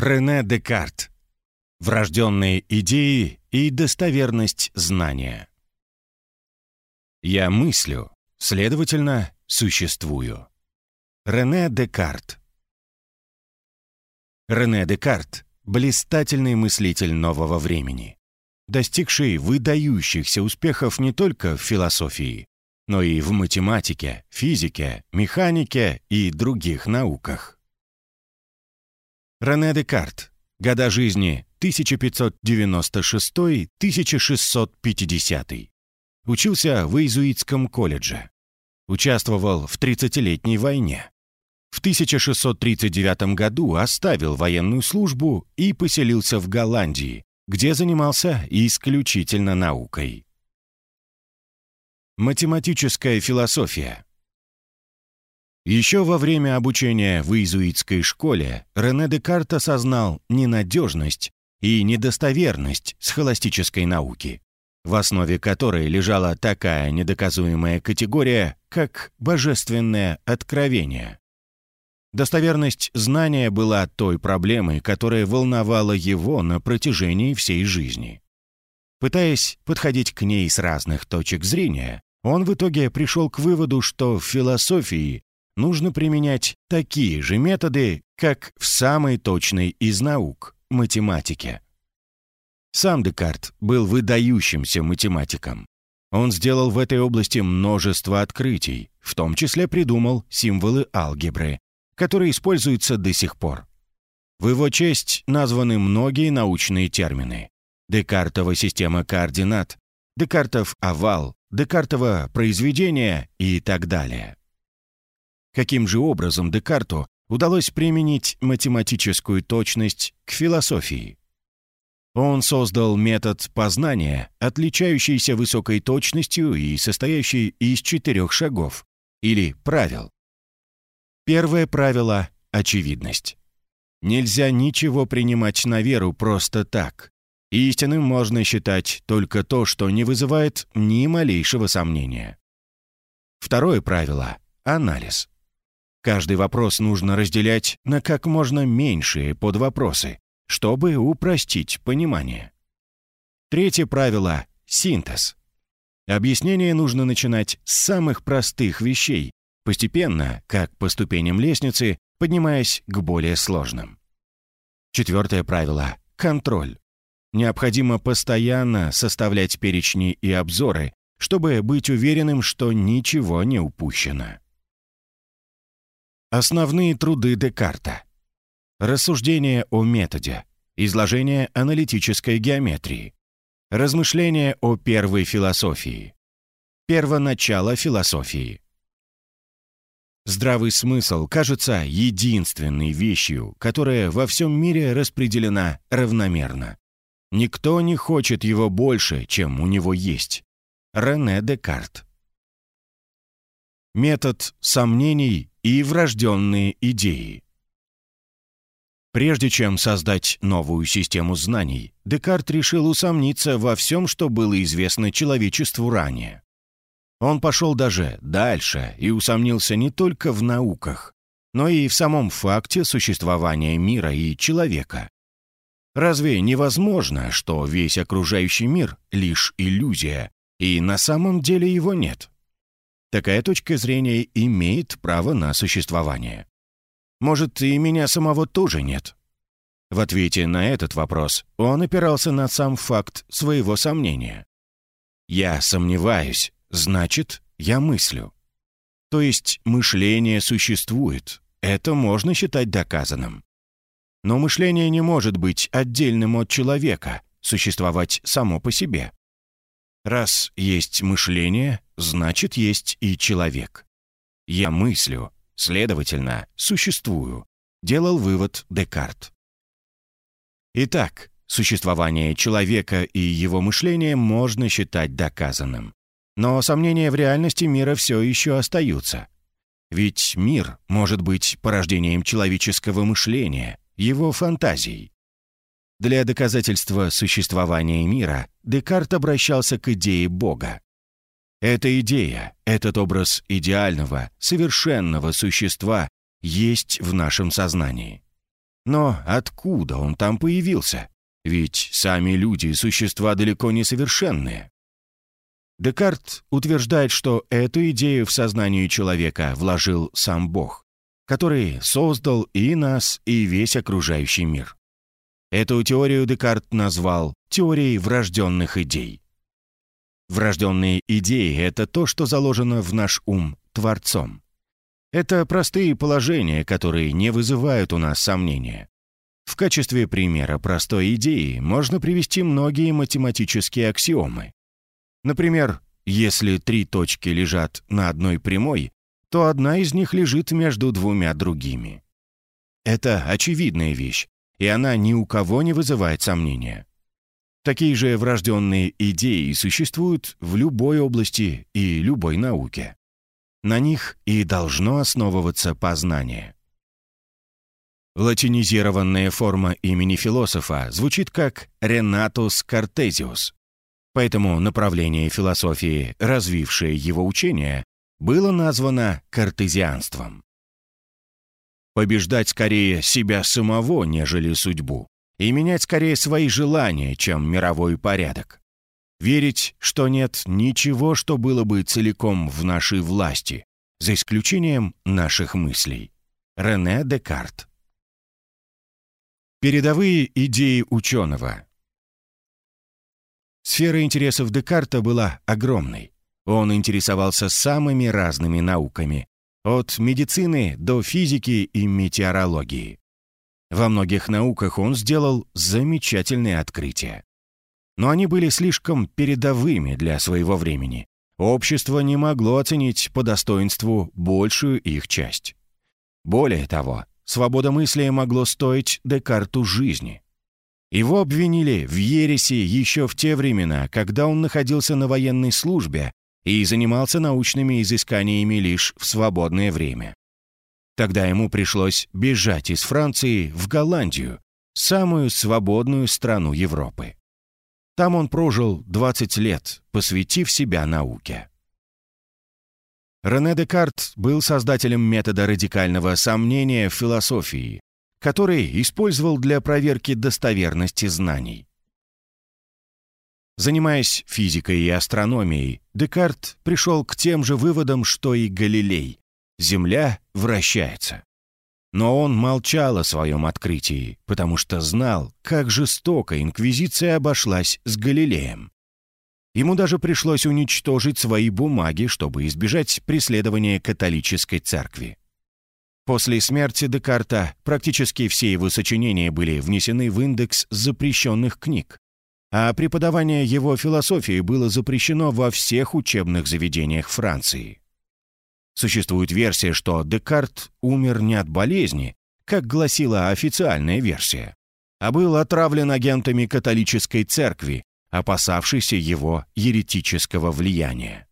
Рене Декарт. Врожденные идеи и достоверность знания. Я мыслю, следовательно, существую. Рене Декарт. Рене Декарт – блистательный мыслитель нового времени, достигший выдающихся успехов не только в философии, но и в математике, физике, механике и других науках. Рене Декарт. Года жизни 1596-1650. Учился в Иезуитском колледже. Участвовал в 30-летней войне. В 1639 году оставил военную службу и поселился в Голландии, где занимался исключительно наукой. Математическая философия. Еще во время обучения в иезуитской школе Рене Декарт осознал ненадежность и недостоверность схоластической науки, в основе которой лежала такая недоказуемая категория, как божественное откровение. Достоверность знания была той проблемой, которая волновала его на протяжении всей жизни. Пытаясь подходить к ней с разных точек зрения, он в итоге пришел к выводу, что в философии нужно применять такие же методы, как в самой точной из наук – математике. Сам Декарт был выдающимся математиком. Он сделал в этой области множество открытий, в том числе придумал символы алгебры, которые используются до сих пор. В его честь названы многие научные термины. Декартова система координат, Декартов овал, Декартово произведение и так далее каким же образом Декарту удалось применить математическую точность к философии. Он создал метод познания, отличающийся высокой точностью и состоящий из четырех шагов, или правил. Первое правило — очевидность. Нельзя ничего принимать на веру просто так. Истинным можно считать только то, что не вызывает ни малейшего сомнения. Второе правило — анализ. Каждый вопрос нужно разделять на как можно меньшие подвопросы, чтобы упростить понимание. Третье правило — синтез. Объяснение нужно начинать с самых простых вещей, постепенно, как по ступеням лестницы, поднимаясь к более сложным. Четвертое правило — контроль. Необходимо постоянно составлять перечни и обзоры, чтобы быть уверенным, что ничего не упущено. Основные труды Декарта. Рассуждение о методе. Изложение аналитической геометрии. Размышления о первой философии. Первоначало философии. Здравый смысл кажется единственной вещью, которая во всем мире распределена равномерно. Никто не хочет его больше, чем у него есть. Рене Декарт. Метод сомнений и врожденные идеи. Прежде чем создать новую систему знаний, Декарт решил усомниться во всем, что было известно человечеству ранее. Он пошел даже дальше и усомнился не только в науках, но и в самом факте существования мира и человека. Разве невозможно, что весь окружающий мир — лишь иллюзия, и на самом деле его нет? Такая точка зрения имеет право на существование. Может, и меня самого тоже нет? В ответе на этот вопрос он опирался на сам факт своего сомнения. «Я сомневаюсь, значит, я мыслю». То есть мышление существует, это можно считать доказанным. Но мышление не может быть отдельным от человека, существовать само по себе. Раз есть мышление, значит, есть и человек. Я мыслю, следовательно, существую, делал вывод Декарт. Итак, существование человека и его мышление можно считать доказанным. Но сомнения в реальности мира все еще остаются. Ведь мир может быть порождением человеческого мышления, его фантазий. Для доказательства существования мира Декарт обращался к идее Бога. Эта идея, этот образ идеального, совершенного существа есть в нашем сознании. Но откуда он там появился? Ведь сами люди – существа далеко не совершенные. Декарт утверждает, что эту идею в сознание человека вложил сам Бог, который создал и нас, и весь окружающий мир. Эту теорию Декарт назвал теорией врожденных идей. Врожденные идеи — это то, что заложено в наш ум Творцом. Это простые положения, которые не вызывают у нас сомнения. В качестве примера простой идеи можно привести многие математические аксиомы. Например, если три точки лежат на одной прямой, то одна из них лежит между двумя другими. Это очевидная вещь, и она ни у кого не вызывает сомнения. Такие же врожденные идеи существуют в любой области и любой науке. На них и должно основываться познание. Латинизированная форма имени философа звучит как «Ренатус Картезиус». Поэтому направление философии, развившее его учение, было названо картезианством. Побеждать скорее себя самого, нежели судьбу, и менять скорее свои желания, чем мировой порядок. Верить, что нет ничего, что было бы целиком в нашей власти, за исключением наших мыслей. Рене Декарт. Передовые идеи ученого. Сфера интересов Декарта была огромной. Он интересовался самыми разными науками, от медицины до физики и метеорологии. Во многих науках он сделал замечательные открытия. Но они были слишком передовыми для своего времени. Общество не могло оценить по достоинству большую их часть. Более того, свобода мысли могло стоить Декарту жизни. Его обвинили в ереси еще в те времена, когда он находился на военной службе и занимался научными изысканиями лишь в свободное время. Тогда ему пришлось бежать из Франции в Голландию, самую свободную страну Европы. Там он прожил 20 лет, посвятив себя науке. Рене Декарт был создателем метода радикального сомнения в философии, который использовал для проверки достоверности знаний. Занимаясь физикой и астрономией, Декарт пришел к тем же выводам, что и Галилей, Земля вращается. Но он молчал о своем открытии, потому что знал, как жестоко Инквизиция обошлась с Галилеем. Ему даже пришлось уничтожить свои бумаги, чтобы избежать преследования католической церкви. После смерти Декарта практически все его сочинения были внесены в индекс запрещенных книг, а преподавание его философии было запрещено во всех учебных заведениях Франции. Существует версия, что Декарт умер не от болезни, как гласила официальная версия, а был отравлен агентами католической церкви, опасавшейся его еретического влияния.